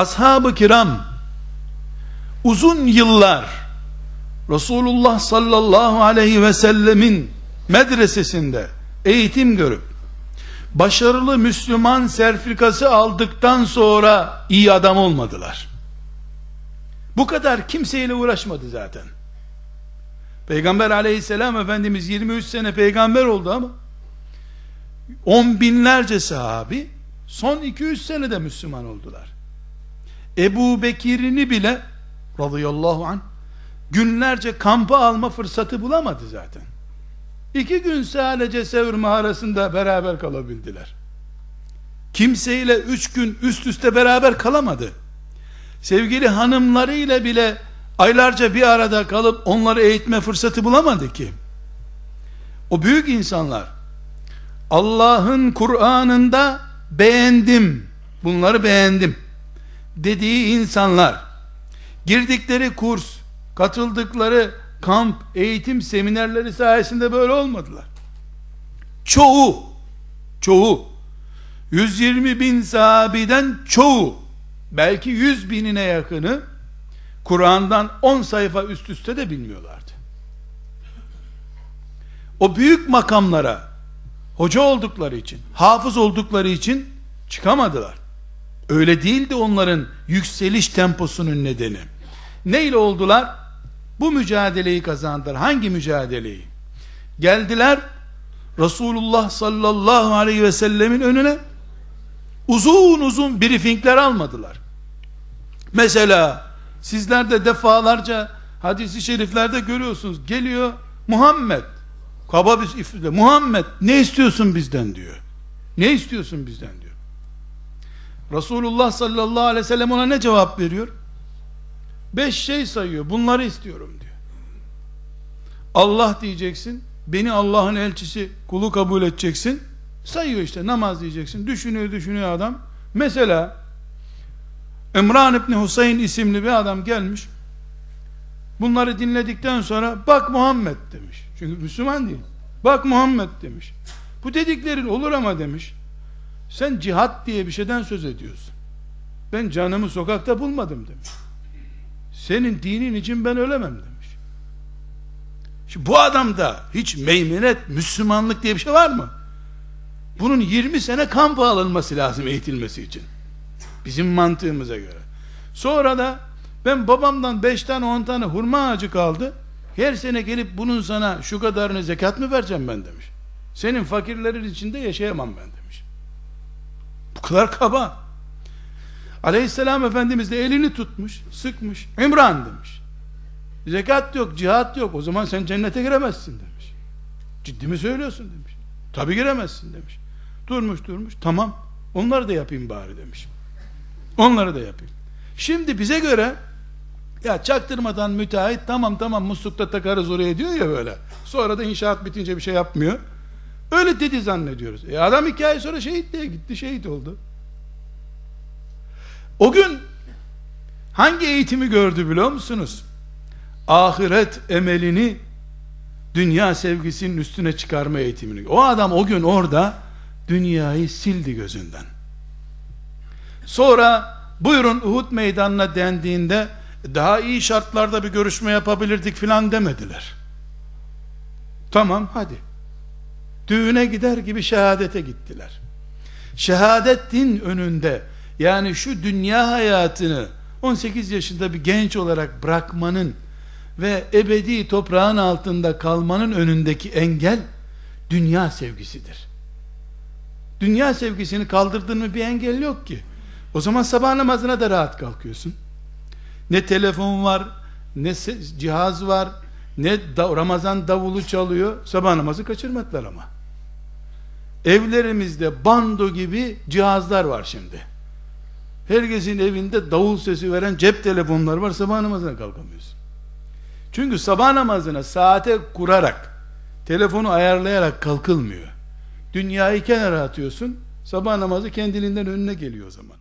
ashab-ı kiram uzun yıllar Resulullah sallallahu aleyhi ve sellemin medresesinde eğitim görüp başarılı Müslüman sertifikası aldıktan sonra iyi adam olmadılar. Bu kadar kimseyle uğraşmadı zaten. Peygamber aleyhisselam Efendimiz 23 sene peygamber oldu ama on binlerce sahabi son 200 senede Müslüman oldular. Ebu Bekir'ini bile radıyallahu anh günlerce kampa alma fırsatı bulamadı zaten. İki gün sadece Sevr mağarasında beraber kalabildiler. Kimseyle üç gün üst üste beraber kalamadı. Sevgili hanımlarıyla bile aylarca bir arada kalıp onları eğitme fırsatı bulamadı ki. O büyük insanlar Allah'ın Kur'an'ında beğendim, bunları beğendim dediği insanlar girdikleri kurs, katıldıkları kamp, eğitim seminerleri sayesinde böyle olmadılar. Çoğu, çoğu, 120 bin sahabiden çoğu, belki 100 binine yakını, Kur'an'dan 10 sayfa üst üste de bilmiyorlardı. O büyük makamlara, hoca oldukları için, hafız oldukları için çıkamadılar. Öyle değildi onların yükseliş temposunun nedeni. Neyle oldular? Bu mücadeleyi kazandılar. Hangi mücadeleyi? Geldiler Resulullah sallallahu aleyhi ve sellemin önüne uzun uzun briefingler almadılar. Mesela sizler de defalarca hadisi şeriflerde görüyorsunuz. Geliyor Muhammed kaba bir ifade Muhammed ne istiyorsun bizden diyor. Ne istiyorsun bizden diyor. Resulullah sallallahu aleyhi ve sellem ona ne cevap veriyor? Beş şey sayıyor. Bunları istiyorum diyor. Allah diyeceksin. Beni Allah'ın elçisi kulu kabul edeceksin. Sayıyor işte namaz diyeceksin. Düşünüyor düşünüyor adam. Mesela İmran İbni Hüseyin isimli bir adam gelmiş. Bunları dinledikten sonra bak Muhammed demiş. Çünkü Müslüman değil. Bak Muhammed demiş. Bu dediklerin olur ama demiş. Sen cihat diye bir şeyden söz ediyorsun. Ben canımı sokakta bulmadım demiş. Senin dinin için ben ölemem demiş. Şimdi bu adamda hiç meymenet, Müslümanlık diye bir şey var mı? Bunun 20 sene kampa alınması lazım eğitilmesi için. Bizim mantığımıza göre. Sonra da ben babamdan 5 tane 10 tane hurma ağacı kaldı. Her sene gelip bunun sana şu kadarını zekat mı vereceğim ben demiş. Senin fakirlerin içinde yaşayamam ben demiş. Kadar kaba. Aleyhisselam Efendimiz de elini tutmuş, sıkmış. İmran demiş. Zekat yok, cihat yok. O zaman sen cennete giremezsin demiş. Ciddi mi söylüyorsun demiş. Tabi giremezsin demiş. Durmuş durmuş. Tamam. Onları da yapayım bari demiş. Onları da yapayım. Şimdi bize göre ya çaktırmadan müteahhit tamam tamam muslukta takarız oraya diyor ya böyle. Sonra da inşaat bitince bir şey yapmıyor. Öyle dedi zannediyoruz. E adam iki ay sonra şehit diye gitti şehit oldu. O gün hangi eğitimi gördü biliyor musunuz? Ahiret emelini dünya sevgisinin üstüne çıkarma eğitimini. O adam o gün orada dünyayı sildi gözünden. Sonra buyurun Uhud meydanına dendiğinde daha iyi şartlarda bir görüşme yapabilirdik filan demediler. Tamam hadi. Düğüne gider gibi şehadete gittiler. Şehadetin önünde yani şu dünya hayatını 18 yaşında bir genç olarak bırakmanın ve ebedi toprağın altında kalmanın önündeki engel dünya sevgisidir. Dünya sevgisini kaldırdın mı bir engel yok ki. O zaman sabah namazına da rahat kalkıyorsun. Ne telefon var, ne cihaz var, ne da, Ramazan davulu çalıyor. Sabah namazı kaçırmadılar ama. Evlerimizde bando gibi cihazlar var şimdi. Herkesin evinde davul sesi veren cep telefonları var. Sabah namazına kalkamıyorsun. Çünkü sabah namazına saate kurarak, telefonu ayarlayarak kalkılmıyor. Dünyayı kenara atıyorsun, sabah namazı kendiliğinden önüne geliyor o zaman.